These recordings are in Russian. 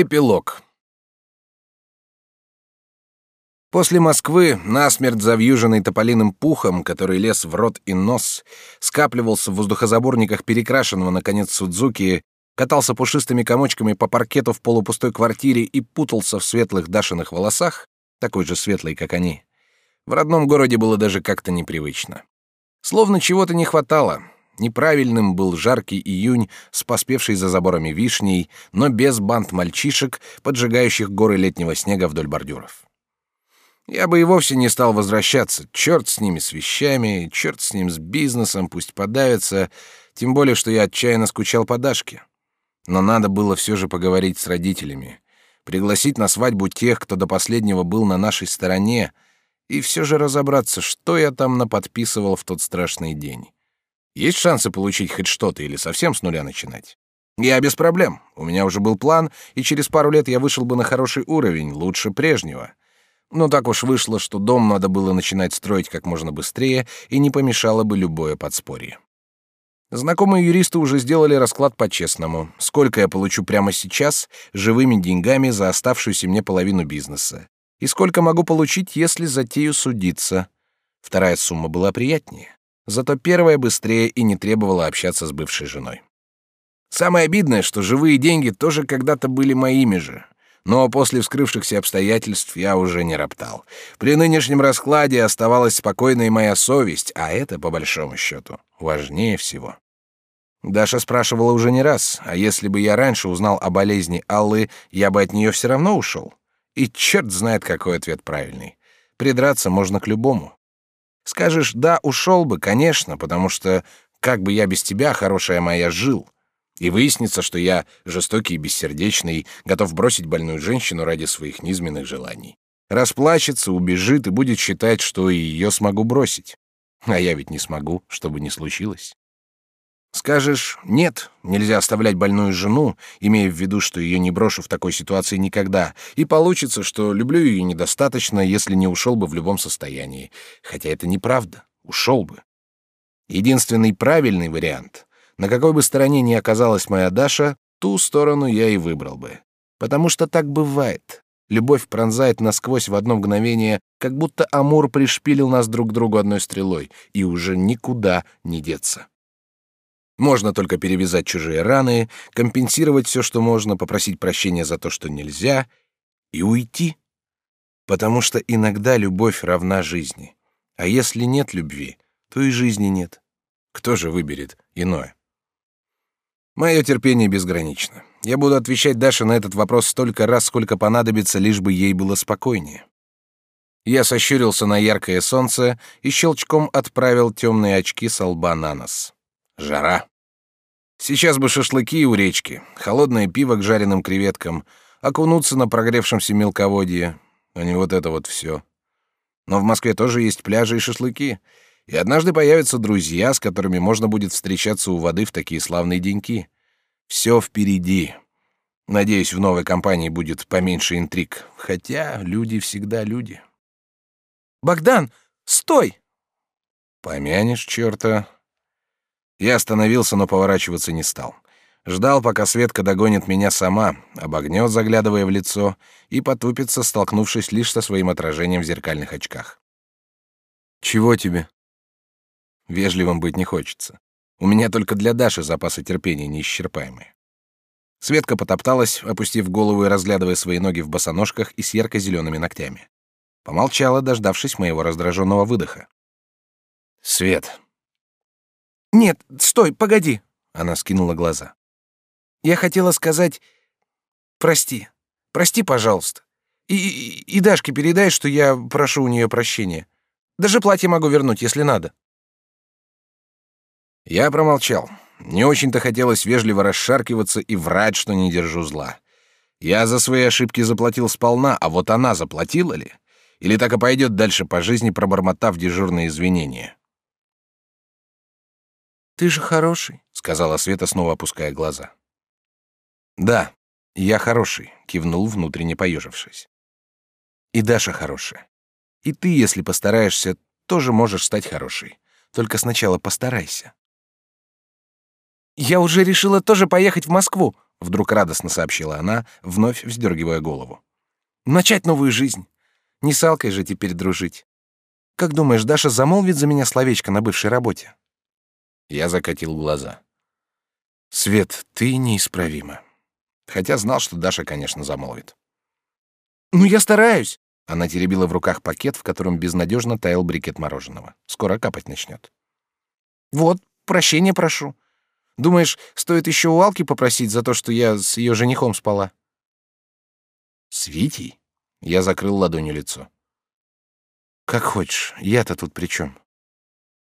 Эпилог. После Москвы, насмерть завьюженный тополиным пухом, который лез в рот и нос, скапливался в воздухозаборниках перекрашенного, наконец, Судзуки, катался пушистыми комочками по паркету в полупустой квартире и путался в светлых Дашиных волосах, такой же светлый, как они. В родном городе было даже как-то непривычно. Словно чего-то не хватало. Неправильным был жаркий июнь с поспевшей за заборами вишней, но без банд мальчишек, поджигающих горы летнего снега вдоль бордюров. Я бы и вовсе не стал возвращаться. Черт с ними, с вещами, черт с ним, с бизнесом, пусть подавится. Тем более, что я отчаянно скучал по Дашке. Но надо было все же поговорить с родителями. Пригласить на свадьбу тех, кто до последнего был на нашей стороне, и все же разобраться, что я там наподписывал в тот страшный день. Есть шансы получить хоть что-то или совсем с нуля начинать? Я без проблем. У меня уже был план, и через пару лет я вышел бы на хороший уровень, лучше прежнего. Но так уж вышло, что дом надо было начинать строить как можно быстрее, и не помешало бы любое подспорье. Знакомые юристы уже сделали расклад по-честному. Сколько я получу прямо сейчас живыми деньгами за оставшуюся мне половину бизнеса? И сколько могу получить, если затею судиться? Вторая сумма была приятнее. Зато первая быстрее и не требовала общаться с бывшей женой. Самое обидное, что живые деньги тоже когда-то были моими же. Но после вскрывшихся обстоятельств я уже не роптал. При нынешнем раскладе оставалась спокойной моя совесть, а это, по большому счету, важнее всего. Даша спрашивала уже не раз, а если бы я раньше узнал о болезни Аллы, я бы от нее все равно ушел. И черт знает, какой ответ правильный. Придраться можно к любому. Скажешь «да, ушел бы», конечно, потому что как бы я без тебя, хорошая моя, жил — и выяснится, что я жестокий и бессердечный, готов бросить больную женщину ради своих низменных желаний. Расплачется, убежит и будет считать, что и ее смогу бросить. А я ведь не смогу, чтобы не случилось. Скажешь, нет, нельзя оставлять больную жену, имея в виду, что ее не брошу в такой ситуации никогда, и получится, что люблю ее недостаточно, если не ушел бы в любом состоянии. Хотя это неправда, ушел бы. Единственный правильный вариант на какой бы стороне ни оказалась моя Даша, ту сторону я и выбрал бы. Потому что так бывает. Любовь пронзает насквозь в одно мгновение, как будто Амур пришпилил нас друг к другу одной стрелой, и уже никуда не деться. Можно только перевязать чужие раны, компенсировать все, что можно, попросить прощения за то, что нельзя, и уйти. Потому что иногда любовь равна жизни. А если нет любви, то и жизни нет. Кто же выберет иное? Мое терпение безгранично. Я буду отвечать Даше на этот вопрос столько раз, сколько понадобится, лишь бы ей было спокойнее. Я сощурился на яркое солнце и щелчком отправил темные очки с лба на нос. Жара. Сейчас бы шашлыки у речки, холодное пиво к жареным креветкам, окунуться на прогревшемся мелководье, а не вот это вот все. Но в Москве тоже есть пляжи и шашлыки — и однажды появятся друзья, с которыми можно будет встречаться у воды в такие славные деньки. Все впереди. Надеюсь, в новой компании будет поменьше интриг, хотя люди всегда люди. Богдан, стой! Помянешь черта. Я остановился, но поворачиваться не стал. Ждал, пока Светка догонит меня сама, обогнет, заглядывая в лицо, и потупится, столкнувшись лишь со своим отражением в зеркальных очках. «Чего тебе?» Вежливым быть не хочется. У меня только для Даши запасы терпения неисчерпаемые. Светка потопталась, опустив голову и разглядывая свои ноги в босоножках и с ярко-зелеными ногтями. Помолчала, дождавшись моего раздраженного выдоха. «Свет!» «Нет, стой, погоди!» Она скинула глаза. «Я хотела сказать... Прости. Прости, пожалуйста. И, и, Дашке передай, что я прошу у нее прощения. Даже платье могу вернуть, если надо». Я промолчал. Не очень-то хотелось вежливо расшаркиваться и врать, что не держу зла. Я за свои ошибки заплатил сполна, а вот она заплатила ли? Или так и пойдет дальше по жизни, пробормотав дежурные извинения? «Ты же хороший», — сказала Света, снова опуская глаза. «Да, я хороший», — кивнул, внутренне поежившись. «И Даша хорошая. И ты, если постараешься, тоже можешь стать хорошей. Только сначала постарайся». Я уже решила тоже поехать в Москву. вдруг радостно сообщила она, вновь вздергивая голову. Начать новую жизнь. Не с Алкой же теперь дружить. Как думаешь, Даша замолвит за меня словечко на бывшей работе? Я закатил глаза. Свет, ты неисправима. Хотя знал, что Даша, конечно, замолвит. Ну я стараюсь. Она теребила в руках пакет, в котором безнадежно таял брикет мороженого. Скоро капать начнет. Вот, прощения прошу. Думаешь, стоит еще у Алки попросить за то, что я с ее женихом спала? С Витей? Я закрыл ладонью лицо. Как хочешь, я-то тут при чем?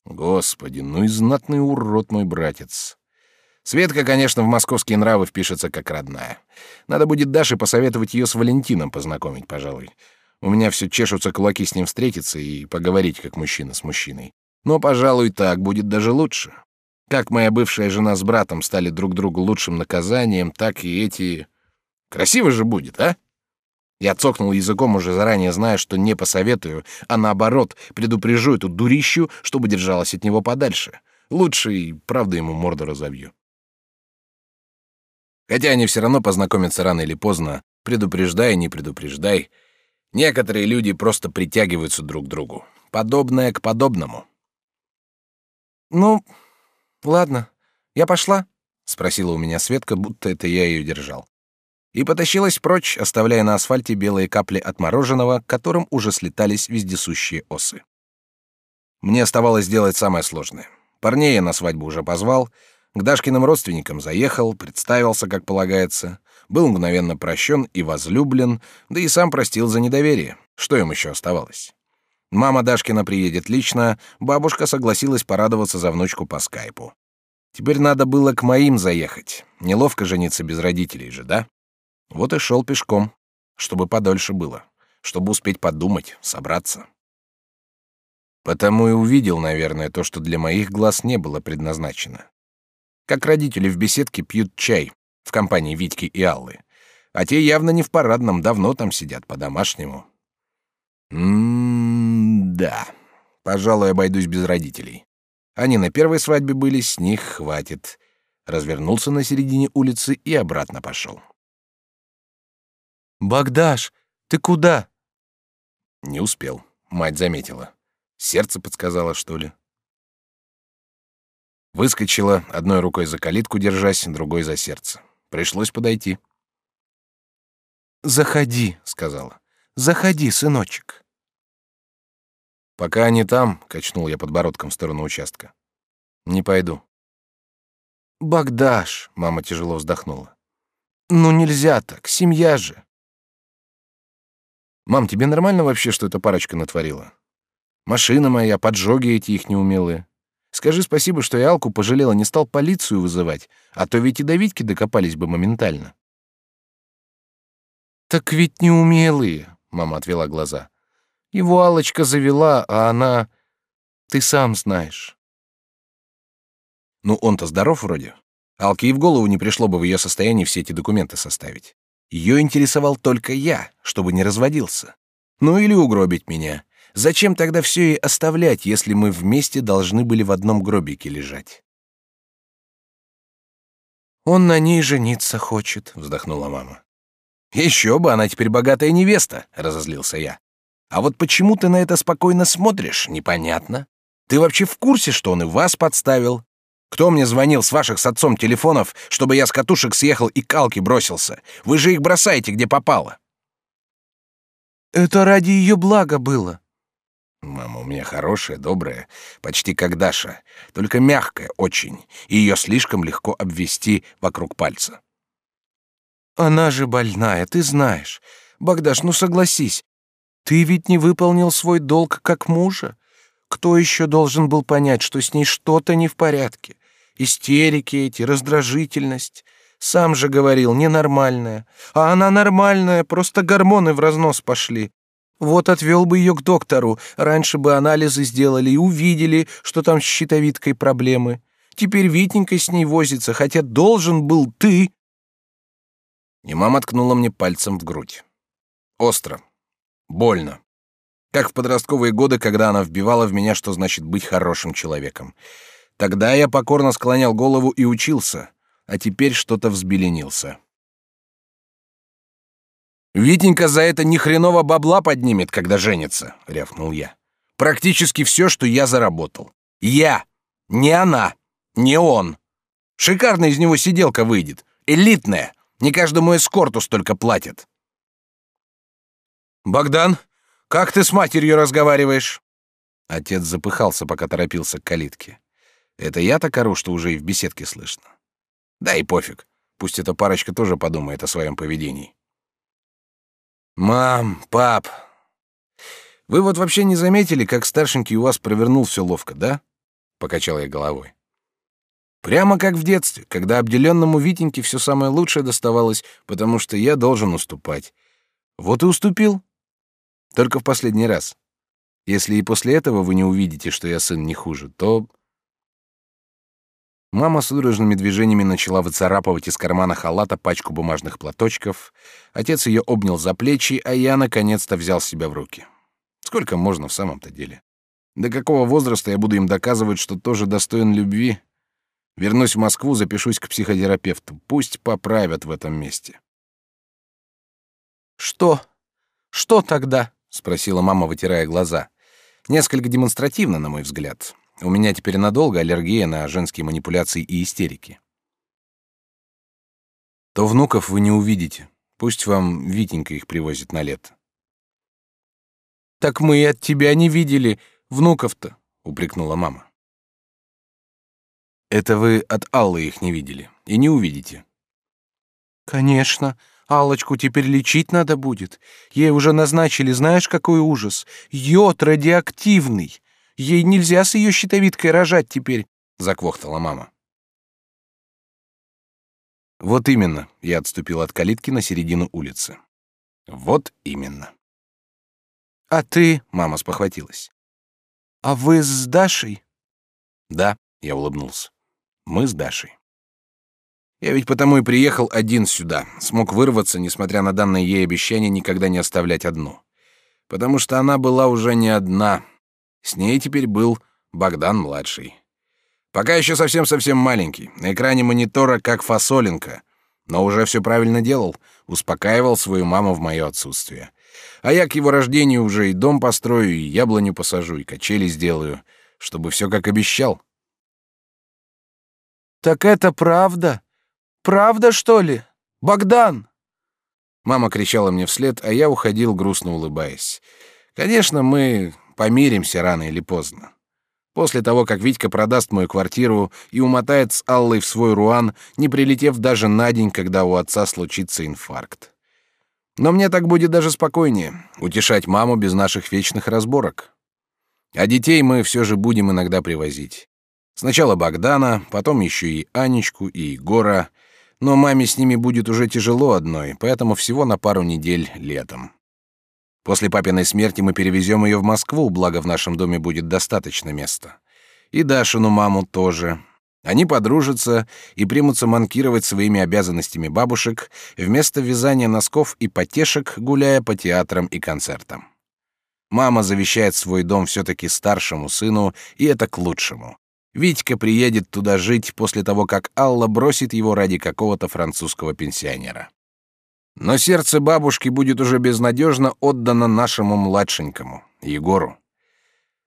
Господи, ну и знатный урод мой братец. Светка, конечно, в московские нравы впишется как родная. Надо будет Даше посоветовать ее с Валентином познакомить, пожалуй. У меня все чешутся кулаки с ним встретиться и поговорить как мужчина с мужчиной. Но, пожалуй, так будет даже лучше. Как моя бывшая жена с братом стали друг другу лучшим наказанием, так и эти... Красиво же будет, а? Я цокнул языком, уже заранее зная, что не посоветую, а наоборот, предупрежу эту дурищу, чтобы держалась от него подальше. Лучше и правда ему морду разобью. Хотя они все равно познакомятся рано или поздно, предупреждай, не предупреждай. Некоторые люди просто притягиваются друг к другу. Подобное к подобному. «Ну, Ладно, я пошла, спросила у меня Светка, будто это я ее держал. И потащилась прочь, оставляя на асфальте белые капли от мороженого, которым уже слетались вездесущие осы. Мне оставалось сделать самое сложное. Парней я на свадьбу уже позвал, к Дашкиным родственникам заехал, представился, как полагается, был мгновенно прощен и возлюблен, да и сам простил за недоверие. Что им еще оставалось? Мама Дашкина приедет лично, бабушка согласилась порадоваться за внучку по скайпу. Теперь надо было к моим заехать. Неловко жениться без родителей же, да? Вот и шел пешком, чтобы подольше было, чтобы успеть подумать, собраться. Потому и увидел, наверное, то, что для моих глаз не было предназначено. Как родители в беседке пьют чай в компании Витьки и Аллы, а те явно не в парадном, давно там сидят по-домашнему. М-да. Пожалуй, обойдусь без родителей. Они на первой свадьбе были, с них хватит. Развернулся на середине улицы и обратно пошел. Богдаш, ты куда? Не успел. Мать заметила. Сердце подсказало, что ли. Выскочила, одной рукой за калитку держась, другой за сердце. Пришлось подойти. «Заходи», — сказала. «Заходи, сыночек». Пока они там, качнул я подбородком в сторону участка. Не пойду. Богдаш, мама тяжело вздохнула. Ну нельзя так, семья же. Мам, тебе нормально вообще, что эта парочка натворила? Машина моя, поджоги эти их неумелые. Скажи спасибо, что я Алку пожалела, не стал полицию вызывать, а то ведь и до Витьки докопались бы моментально. Так ведь неумелые, мама отвела глаза. Его Алочка завела, а она... Ты сам знаешь. Ну, он-то здоров вроде. Алке и в голову не пришло бы в ее состоянии все эти документы составить. Ее интересовал только я, чтобы не разводился. Ну или угробить меня. Зачем тогда все и оставлять, если мы вместе должны были в одном гробике лежать? Он на ней жениться хочет, вздохнула мама. Еще бы, она теперь богатая невеста, разозлился я. А вот почему ты на это спокойно смотришь, непонятно. Ты вообще в курсе, что он и вас подставил? Кто мне звонил с ваших с отцом телефонов, чтобы я с катушек съехал и калки бросился? Вы же их бросаете, где попало. Это ради ее блага было. Мама у меня хорошая, добрая, почти как Даша, только мягкая очень, и ее слишком легко обвести вокруг пальца. Она же больная, ты знаешь. Богдаш, ну согласись, ты ведь не выполнил свой долг как мужа. Кто еще должен был понять, что с ней что-то не в порядке? Истерики эти, раздражительность. Сам же говорил, ненормальная. А она нормальная, просто гормоны в разнос пошли. Вот отвел бы ее к доктору, раньше бы анализы сделали и увидели, что там с щитовидкой проблемы. Теперь Витенька с ней возится, хотя должен был ты. И мама ткнула мне пальцем в грудь. Остро, Больно. Как в подростковые годы, когда она вбивала в меня, что значит быть хорошим человеком. Тогда я покорно склонял голову и учился. а теперь что-то взбеленился. «Витенька за это ни хреново бабла поднимет, когда женится», — рявкнул я. «Практически все, что я заработал. Я! Не она! Не он! Шикарная из него сиделка выйдет. Элитная! Не каждому эскорту столько платят!» «Богдан, как ты с матерью разговариваешь?» Отец запыхался, пока торопился к калитке. Это я так ору, что уже и в беседке слышно. Да и пофиг. Пусть эта парочка тоже подумает о своем поведении. «Мам, пап, вы вот вообще не заметили, как старшенький у вас провернул все ловко, да?» Покачал я головой. Прямо как в детстве, когда обделенному Витеньке все самое лучшее доставалось, потому что я должен уступать. Вот и уступил. Только в последний раз. Если и после этого вы не увидите, что я сын не хуже, то Мама судорожными движениями начала выцарапывать из кармана халата пачку бумажных платочков. Отец ее обнял за плечи, а я наконец-то взял себя в руки. Сколько можно в самом-то деле? До какого возраста я буду им доказывать, что тоже достоин любви? Вернусь в Москву, запишусь к психотерапевту. Пусть поправят в этом месте. Что? Что тогда? спросила мама, вытирая глаза. Несколько демонстративно, на мой взгляд. У меня теперь надолго аллергия на женские манипуляции и истерики. То внуков вы не увидите. Пусть вам Витенька их привозит на лето. Так мы и от тебя не видели внуков-то, упрекнула мама. Это вы от Аллы их не видели и не увидите. Конечно, Алочку теперь лечить надо будет. Ей уже назначили, знаешь, какой ужас? Йод радиоактивный. Ей нельзя с ее щитовидкой рожать теперь, заквохтала мама. Вот именно, я отступил от калитки на середину улицы. Вот именно. А ты, мама спохватилась. А вы с Дашей? Да, я улыбнулся. Мы с Дашей. Я ведь потому и приехал один сюда, смог вырваться, несмотря на данное ей обещание никогда не оставлять одну. Потому что она была уже не одна, с ней теперь был Богдан-младший. Пока еще совсем-совсем маленький, на экране монитора как фасолинка, но уже все правильно делал, успокаивал свою маму в мое отсутствие. А я к его рождению уже и дом построю, и яблоню посажу, и качели сделаю, чтобы все как обещал. «Так это правда? Правда, что ли? Богдан!» Мама кричала мне вслед, а я уходил, грустно улыбаясь. Конечно, мы Помиримся рано или поздно. После того, как Витька продаст мою квартиру и умотает с Аллой в свой Руан, не прилетев даже на день, когда у отца случится инфаркт. Но мне так будет даже спокойнее утешать маму без наших вечных разборок. А детей мы все же будем иногда привозить. Сначала Богдана, потом еще и Анечку и Егора, но маме с ними будет уже тяжело одной, поэтому всего на пару недель летом. После папиной смерти мы перевезем ее в Москву, благо в нашем доме будет достаточно места. И Дашину маму тоже. Они подружатся и примутся манкировать своими обязанностями бабушек вместо вязания носков и потешек, гуляя по театрам и концертам. Мама завещает свой дом все-таки старшему сыну, и это к лучшему. Витька приедет туда жить после того, как Алла бросит его ради какого-то французского пенсионера. Но сердце бабушки будет уже безнадежно отдано нашему младшенькому, Егору.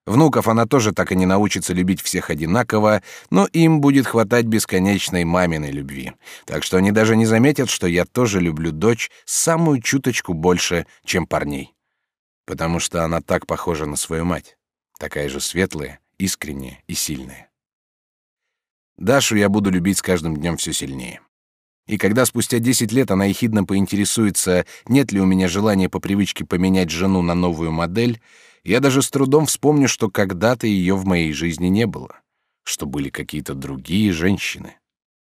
Внуков она тоже так и не научится любить всех одинаково, но им будет хватать бесконечной маминой любви. Так что они даже не заметят, что я тоже люблю дочь самую чуточку больше, чем парней. Потому что она так похожа на свою мать. Такая же светлая, искренняя и сильная. Дашу я буду любить с каждым днем все сильнее. И когда спустя 10 лет она ехидно поинтересуется, нет ли у меня желания по привычке поменять жену на новую модель, я даже с трудом вспомню, что когда-то ее в моей жизни не было, что были какие-то другие женщины.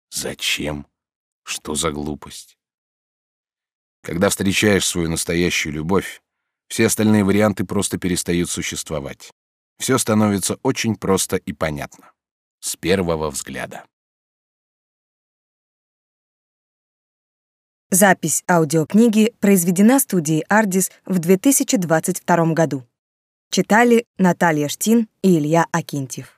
Зачем? Что за глупость? Когда встречаешь свою настоящую любовь, все остальные варианты просто перестают существовать. Все становится очень просто и понятно. С первого взгляда. Запись аудиокниги произведена студией «Ардис» в 2022 году. Читали Наталья Штин и Илья Акинтьев.